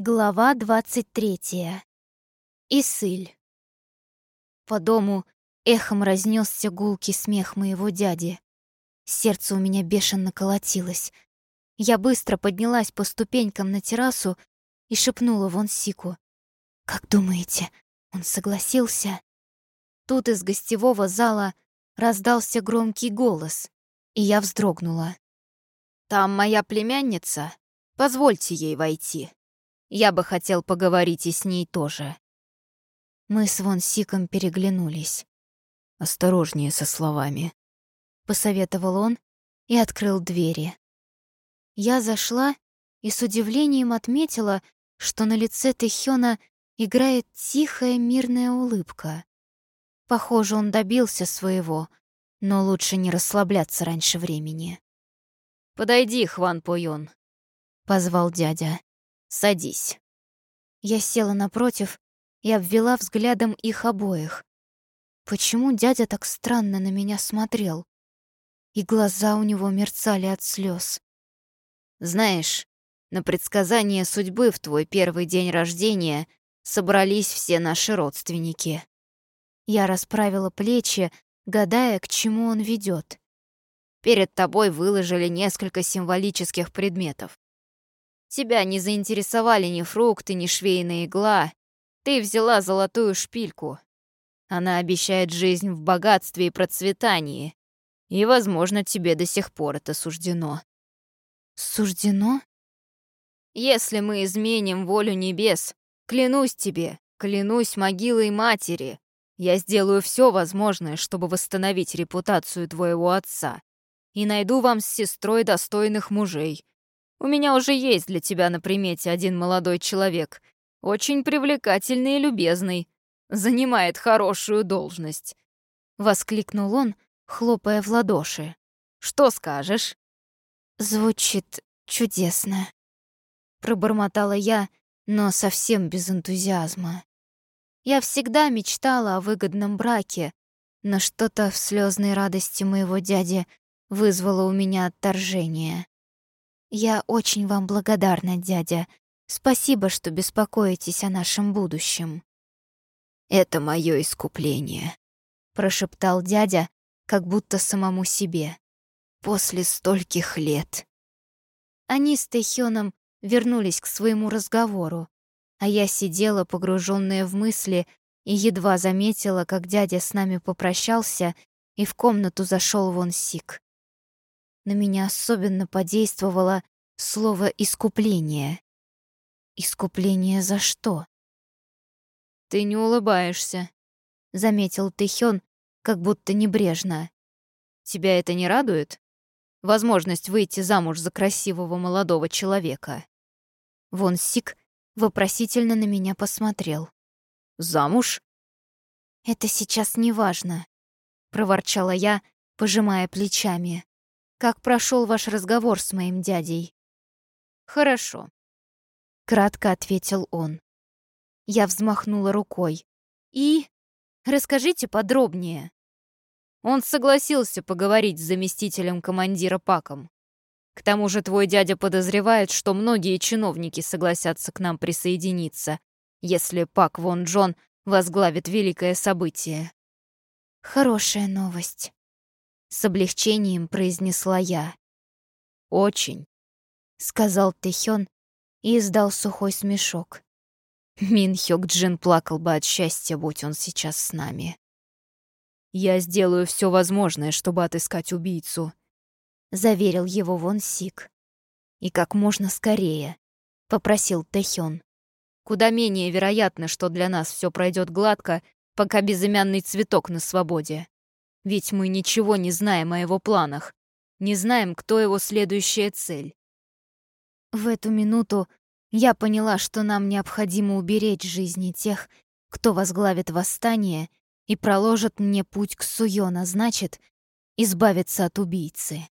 Глава двадцать третья. Исыль. По дому эхом разнесся гулкий смех моего дяди. Сердце у меня бешено колотилось. Я быстро поднялась по ступенькам на террасу и шепнула вон Сику. «Как думаете, он согласился?» Тут из гостевого зала раздался громкий голос, и я вздрогнула. «Там моя племянница. Позвольте ей войти». Я бы хотел поговорить и с ней тоже. Мы с Вон Сиком переглянулись. «Осторожнее со словами», — посоветовал он и открыл двери. Я зашла и с удивлением отметила, что на лице Тэхёна играет тихая мирная улыбка. Похоже, он добился своего, но лучше не расслабляться раньше времени. «Подойди, Хван Пойон», — позвал дядя. Садись». Я села напротив и обвела взглядом их обоих. Почему дядя так странно на меня смотрел? И глаза у него мерцали от слез. «Знаешь, на предсказание судьбы в твой первый день рождения собрались все наши родственники». Я расправила плечи, гадая, к чему он ведет. Перед тобой выложили несколько символических предметов. Тебя не заинтересовали ни фрукты, ни швейная игла. Ты взяла золотую шпильку. Она обещает жизнь в богатстве и процветании. И, возможно, тебе до сих пор это суждено. Суждено? Если мы изменим волю небес, клянусь тебе, клянусь могилой матери, я сделаю все возможное, чтобы восстановить репутацию твоего отца и найду вам с сестрой достойных мужей, у меня уже есть для тебя на примете один молодой человек, очень привлекательный и любезный, занимает хорошую должность», — воскликнул он, хлопая в ладоши. «Что скажешь?» «Звучит чудесно», — пробормотала я, но совсем без энтузиазма. Я всегда мечтала о выгодном браке, но что-то в слезной радости моего дяди вызвало у меня отторжение. «Я очень вам благодарна, дядя. Спасибо, что беспокоитесь о нашем будущем». «Это мое искупление», — прошептал дядя, как будто самому себе. «После стольких лет». Они с Тэхёном вернулись к своему разговору, а я сидела, погруженная в мысли, и едва заметила, как дядя с нами попрощался, и в комнату зашел вон Сик на меня особенно подействовало слово «искупление». Искупление за что? «Ты не улыбаешься», — заметил Тэхён, как будто небрежно. «Тебя это не радует? Возможность выйти замуж за красивого молодого человека». Вон Сик вопросительно на меня посмотрел. «Замуж?» «Это сейчас не важно», — проворчала я, пожимая плечами. Как прошел ваш разговор с моим дядей?» «Хорошо», — кратко ответил он. Я взмахнула рукой. «И? Расскажите подробнее». Он согласился поговорить с заместителем командира Паком. К тому же твой дядя подозревает, что многие чиновники согласятся к нам присоединиться, если Пак Вон Джон возглавит великое событие. Хорошая новость. С облегчением произнесла я. «Очень», — сказал Тэхён и издал сухой смешок. Мин Хёк Джин плакал бы от счастья, будь он сейчас с нами. «Я сделаю все возможное, чтобы отыскать убийцу», — заверил его Вон Сик. «И как можно скорее», — попросил Тэхён. «Куда менее вероятно, что для нас все пройдет гладко, пока безымянный цветок на свободе. Ведь мы ничего не знаем о его планах, не знаем, кто его следующая цель. В эту минуту я поняла, что нам необходимо уберечь жизни тех, кто возглавит восстание и проложит мне путь к Суёна, значит, избавиться от убийцы.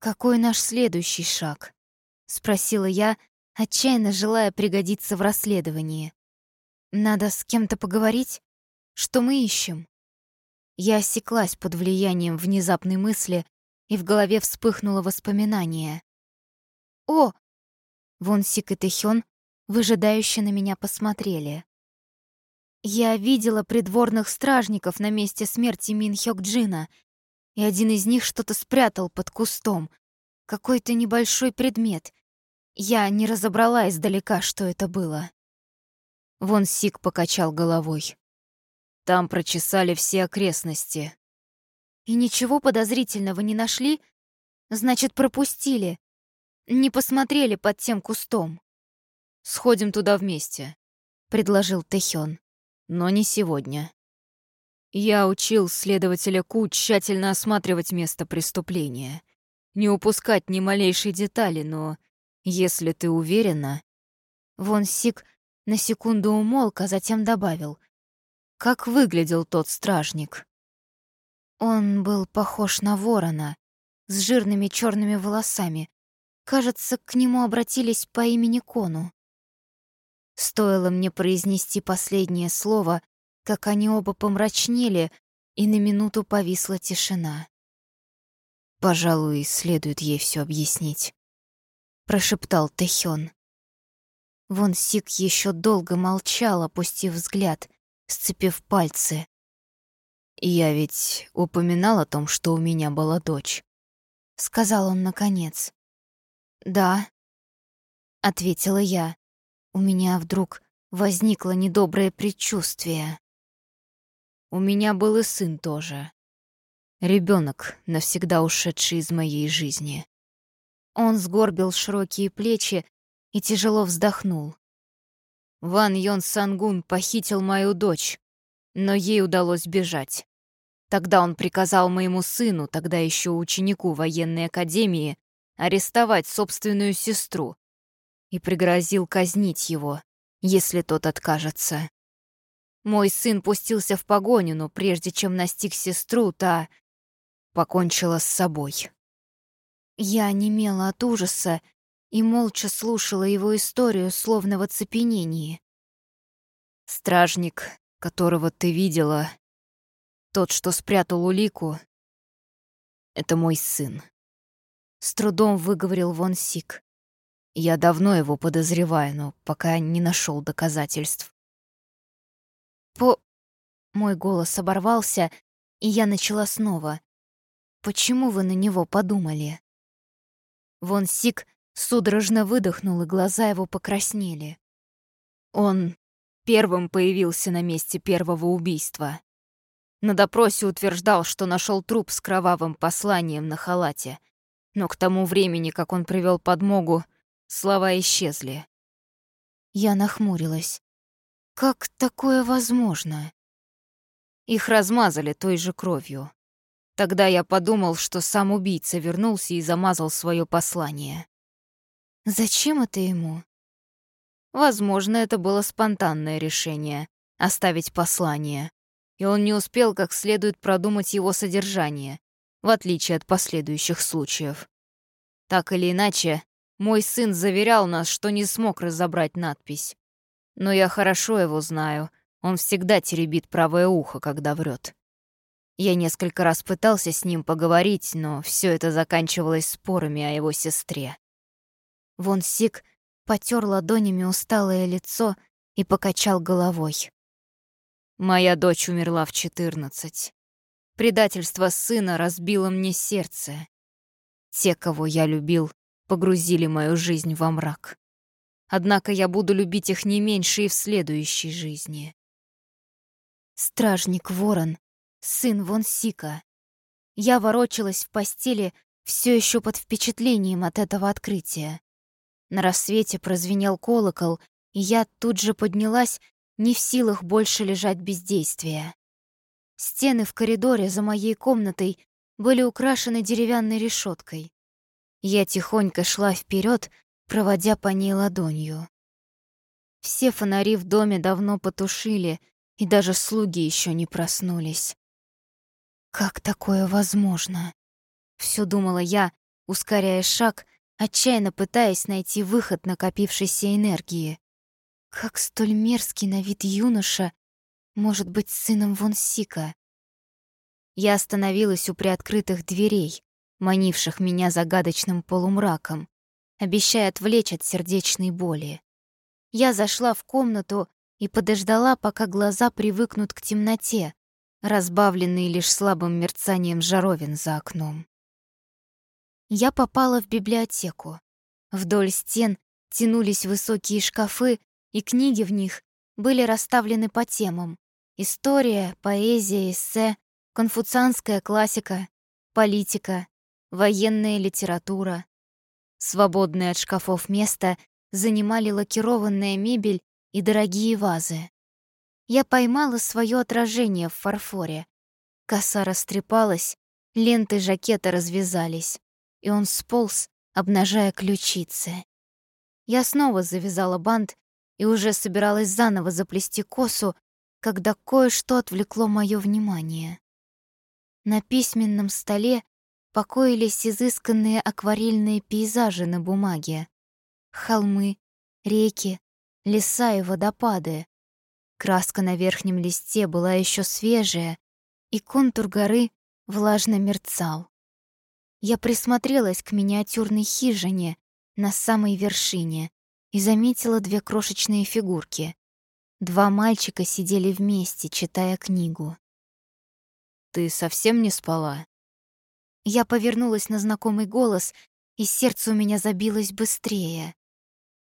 «Какой наш следующий шаг?» — спросила я, отчаянно желая пригодиться в расследовании. «Надо с кем-то поговорить? Что мы ищем?» Я осеклась под влиянием внезапной мысли, и в голове вспыхнуло воспоминание. «О!» Вон Сик и Тэхён выжидающе на меня посмотрели. Я видела придворных стражников на месте смерти Мин Хёк Джина, и один из них что-то спрятал под кустом, какой-то небольшой предмет. Я не разобрала издалека, что это было. Вон Сик покачал головой. Там прочесали все окрестности. И ничего подозрительного не нашли? Значит, пропустили. Не посмотрели под тем кустом. Сходим туда вместе, предложил Тэхён. Но не сегодня. Я учил следователя Ку тщательно осматривать место преступления. Не упускать ни малейшей детали, но если ты уверена... Вон Сик на секунду умолк, а затем добавил. Как выглядел тот стражник? Он был похож на ворона, с жирными черными волосами. Кажется, к нему обратились по имени Кону. Стоило мне произнести последнее слово, как они оба помрачнели, и на минуту повисла тишина. «Пожалуй, следует ей все объяснить», — прошептал Тэхён. Вон Сик еще долго молчал, опустив взгляд, сцепив пальцы. «Я ведь упоминал о том, что у меня была дочь», — сказал он наконец. «Да», — ответила я. У меня вдруг возникло недоброе предчувствие. У меня был и сын тоже. Ребенок, навсегда ушедший из моей жизни. Он сгорбил широкие плечи и тяжело вздохнул. Ван Йон Сангун похитил мою дочь, но ей удалось бежать. Тогда он приказал моему сыну, тогда еще ученику военной академии, арестовать собственную сестру и пригрозил казнить его, если тот откажется. Мой сын пустился в погоню, но прежде чем настиг сестру, та покончила с собой. Я немела от ужаса и молча слушала его историю, словно в оцепенении. Стражник, которого ты видела, тот, что спрятал улику, это мой сын. С трудом выговорил Вон Сик. Я давно его подозреваю, но пока не нашел доказательств. По... Мой голос оборвался, и я начала снова. Почему вы на него подумали? Вон Сик судорожно выдохнул, и глаза его покраснели. Он первым появился на месте первого убийства. На допросе утверждал, что нашел труп с кровавым посланием на халате. Но к тому времени, как он привел подмогу, слова исчезли. Я нахмурилась. Как такое возможно? Их размазали той же кровью. Тогда я подумал, что сам убийца вернулся и замазал свое послание. Зачем это ему? Возможно, это было спонтанное решение — оставить послание. И он не успел как следует продумать его содержание, в отличие от последующих случаев. Так или иначе, мой сын заверял нас, что не смог разобрать надпись. Но я хорошо его знаю, он всегда теребит правое ухо, когда врет. Я несколько раз пытался с ним поговорить, но все это заканчивалось спорами о его сестре. Вон Сик потер ладонями усталое лицо и покачал головой. Моя дочь умерла в четырнадцать. Предательство сына разбило мне сердце. Те, кого я любил, погрузили мою жизнь во мрак. Однако я буду любить их не меньше и в следующей жизни. Стражник Ворон, сын Вон Сика. Я ворочалась в постели, все еще под впечатлением от этого открытия. На рассвете прозвенел колокол, и я тут же поднялась, не в силах больше лежать без действия. Стены в коридоре за моей комнатой были украшены деревянной решеткой. Я тихонько шла вперед, проводя по ней ладонью. Все фонари в доме давно потушили, и даже слуги еще не проснулись. Как такое возможно? Все думала я, ускоряя шаг отчаянно пытаясь найти выход накопившейся энергии. Как столь мерзкий на вид юноша может быть сыном Вонсика? Я остановилась у приоткрытых дверей, манивших меня загадочным полумраком, обещая отвлечь от сердечной боли. Я зашла в комнату и подождала, пока глаза привыкнут к темноте, разбавленные лишь слабым мерцанием жаровин за окном. Я попала в библиотеку. Вдоль стен тянулись высокие шкафы, и книги в них были расставлены по темам. История, поэзия, эссе, конфуцианская классика, политика, военная литература. Свободное от шкафов место занимали лакированная мебель и дорогие вазы. Я поймала свое отражение в фарфоре. Коса растрепалась, ленты жакета развязались, и он сполз, обнажая ключицы. Я снова завязала бант и уже собиралась заново заплести косу, когда кое-что отвлекло мое внимание. На письменном столе покоились изысканные акварельные пейзажи на бумаге. Холмы, реки, леса и водопады. Краска на верхнем листе была еще свежая, и контур горы влажно мерцал. Я присмотрелась к миниатюрной хижине на самой вершине и заметила две крошечные фигурки. Два мальчика сидели вместе, читая книгу. «Ты совсем не спала?» Я повернулась на знакомый голос, и сердце у меня забилось быстрее.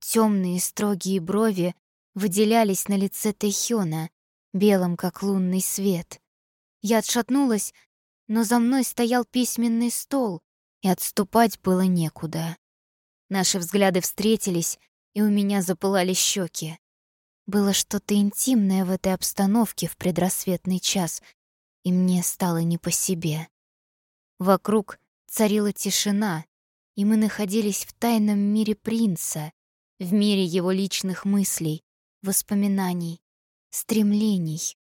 Темные строгие брови выделялись на лице Тэхёна, белым, как лунный свет. Я отшатнулась, но за мной стоял письменный стол, и отступать было некуда. Наши взгляды встретились, и у меня запылали щеки. Было что-то интимное в этой обстановке в предрассветный час, и мне стало не по себе. Вокруг царила тишина, и мы находились в тайном мире принца, в мире его личных мыслей, воспоминаний, стремлений.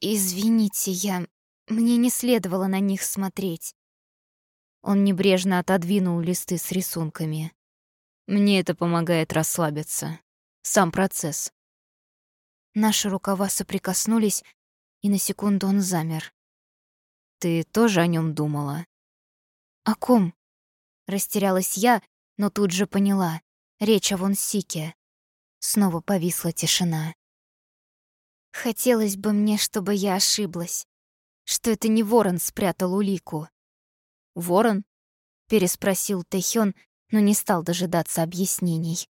«Извините, я... Мне не следовало на них смотреть». Он небрежно отодвинул листы с рисунками. «Мне это помогает расслабиться. Сам процесс. Наши рукава соприкоснулись, и на секунду он замер. «Ты тоже о нем думала?» «О ком?» Растерялась я, но тут же поняла. Речь о Вонсике. Снова повисла тишина. Хотелось бы мне, чтобы я ошиблась. Что это не ворон спрятал улику. «Ворон?» — переспросил Тэхён, но не стал дожидаться объяснений.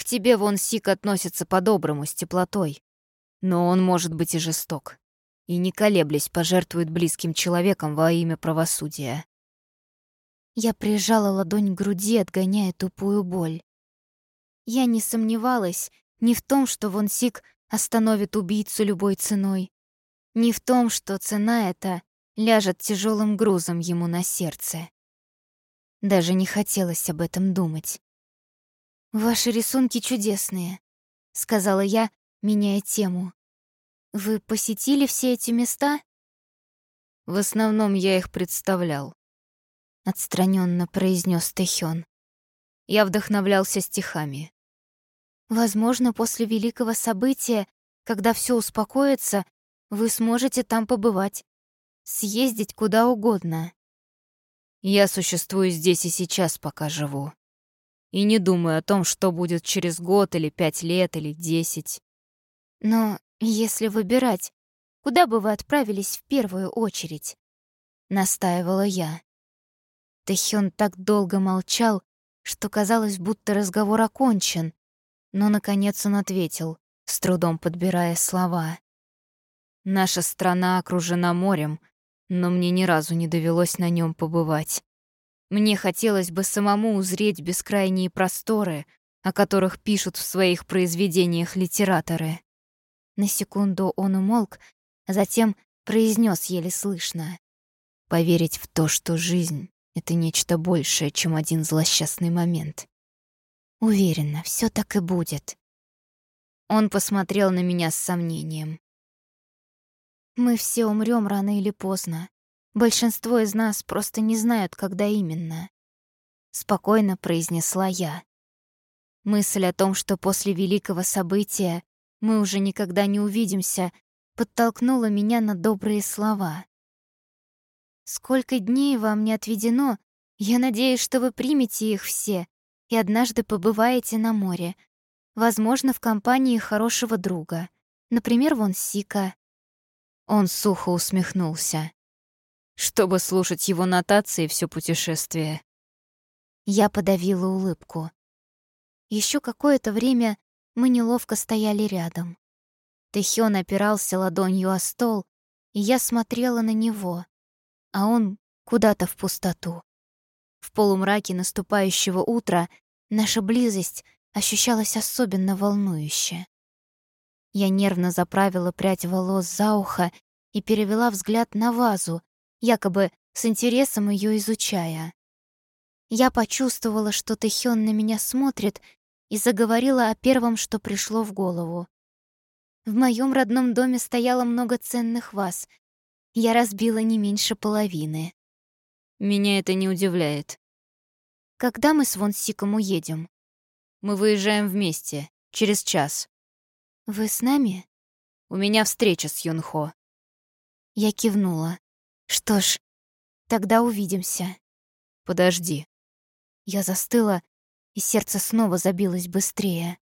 К тебе вон Сик относится по-доброму, с теплотой. Но он может быть и жесток. И не колеблясь пожертвует близким человеком во имя правосудия. Я прижала ладонь к груди, отгоняя тупую боль. Я не сомневалась ни в том, что Вон Сик остановит убийцу любой ценой, ни в том, что цена эта ляжет тяжелым грузом ему на сердце. Даже не хотелось об этом думать. «Ваши рисунки чудесные», — сказала я, меняя тему. «Вы посетили все эти места?» «В основном я их представлял», — отстраненно произнес Тэхён. Я вдохновлялся стихами. «Возможно, после великого события, когда все успокоится, вы сможете там побывать, съездить куда угодно». «Я существую здесь и сейчас, пока живу», и не думаю о том, что будет через год или пять лет или десять. Но если выбирать, куда бы вы отправились в первую очередь? Настаивала я. Тэхён так долго молчал, что казалось, будто разговор окончен, но, наконец, он ответил, с трудом подбирая слова. «Наша страна окружена морем, но мне ни разу не довелось на нем побывать. Мне хотелось бы самому узреть бескрайние просторы, о которых пишут в своих произведениях литераторы. На секунду он умолк, а затем произнес еле слышно. Поверить в то, что жизнь — это нечто большее, чем один злосчастный момент. Уверена, все так и будет. Он посмотрел на меня с сомнением. Мы все умрем рано или поздно. Большинство из нас просто не знают, когда именно. Спокойно произнесла я. Мысль о том, что после великого события мы уже никогда не увидимся, подтолкнула меня на добрые слова. Сколько дней вам не отведено, я надеюсь, что вы примете их все и однажды побываете на море. Возможно, в компании хорошего друга. Например, вон Сика. Он сухо усмехнулся. Чтобы слушать его нотации все путешествие. Я подавила улыбку. Еще какое-то время мы неловко стояли рядом. Тэхён опирался ладонью о стол, и я смотрела на него, а он куда-то в пустоту. В полумраке наступающего утра наша близость ощущалась особенно волнующе. Я нервно заправила прядь волос за ухо и перевела взгляд на вазу, якобы с интересом ее изучая. Я почувствовала, что Тэхён на меня смотрит, и заговорила о первом, что пришло в голову. В моем родном доме стояло много ценных ваз. Я разбила не меньше половины. Меня это не удивляет. Когда мы с Вонсиком уедем? Мы выезжаем вместе, через час. Вы с нами? У меня встреча с Юнхо. Я кивнула. Что ж, тогда увидимся. Подожди. Я застыла, и сердце снова забилось быстрее.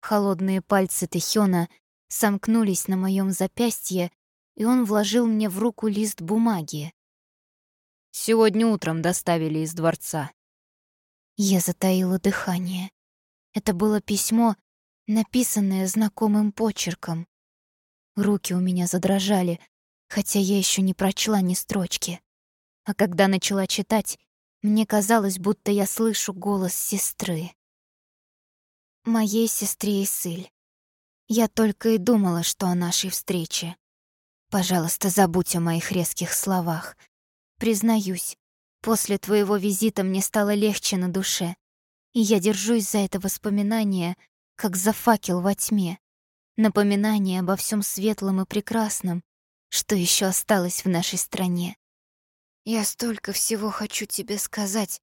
Холодные пальцы Тэхёна сомкнулись на моем запястье, и он вложил мне в руку лист бумаги. Сегодня утром доставили из дворца. Я затаила дыхание. Это было письмо, написанное знакомым почерком. Руки у меня задрожали, хотя я еще не прочла ни строчки. А когда начала читать, мне казалось, будто я слышу голос сестры. Моей сестре Исыль. Я только и думала, что о нашей встрече. Пожалуйста, забудь о моих резких словах. Признаюсь, После твоего визита мне стало легче на душе, и я держусь за это воспоминание, как за факел во тьме. Напоминание обо всем светлом и прекрасном, что еще осталось в нашей стране. Я столько всего хочу тебе сказать,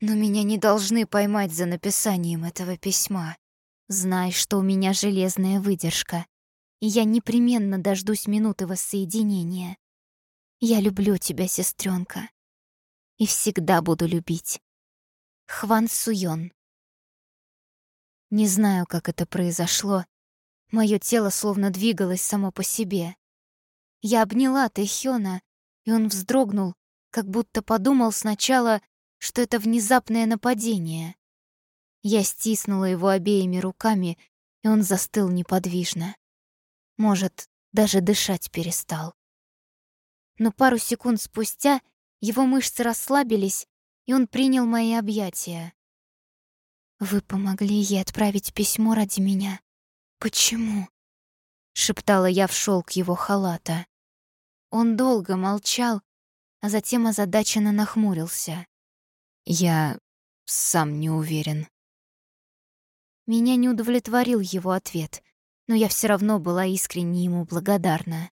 но меня не должны поймать за написанием этого письма. Знай, что у меня железная выдержка, и я непременно дождусь минуты воссоединения. Я люблю тебя, сестренка и всегда буду любить. Хван Суён. Не знаю, как это произошло. Моё тело словно двигалось само по себе. Я обняла Тэхёна, и он вздрогнул, как будто подумал сначала, что это внезапное нападение. Я стиснула его обеими руками, и он застыл неподвижно. Может, даже дышать перестал. Но пару секунд спустя его мышцы расслабились, и он принял мои объятия. «Вы помогли ей отправить письмо ради меня. Почему?» — шептала я в шелк его халата. Он долго молчал, а затем озадаченно нахмурился. «Я сам не уверен». Меня не удовлетворил его ответ, но я все равно была искренне ему благодарна.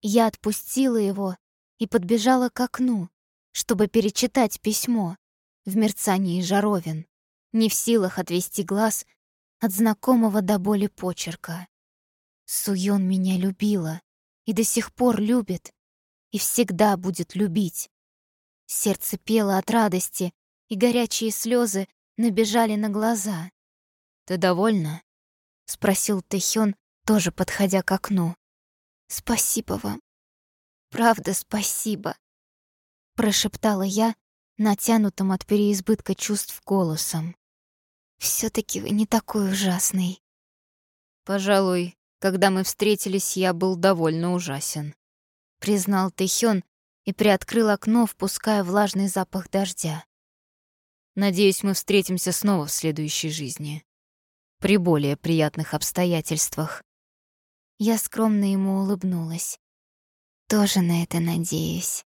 Я отпустила его и подбежала к окну, чтобы перечитать письмо в мерцании жаровин, не в силах отвести глаз от знакомого до боли почерка. Суён меня любила и до сих пор любит, и всегда будет любить. Сердце пело от радости, и горячие слезы набежали на глаза. «Ты довольна?» — спросил Тэхён, тоже подходя к окну. «Спасибо вам. Правда, спасибо», — прошептала я, натянутым от переизбытка чувств голосом. Все таки вы не такой ужасный». «Пожалуй, когда мы встретились, я был довольно ужасен», — признал Тэхён и приоткрыл окно, впуская влажный запах дождя. «Надеюсь, мы встретимся снова в следующей жизни. При более приятных обстоятельствах». Я скромно ему улыбнулась. Тоже на это надеюсь.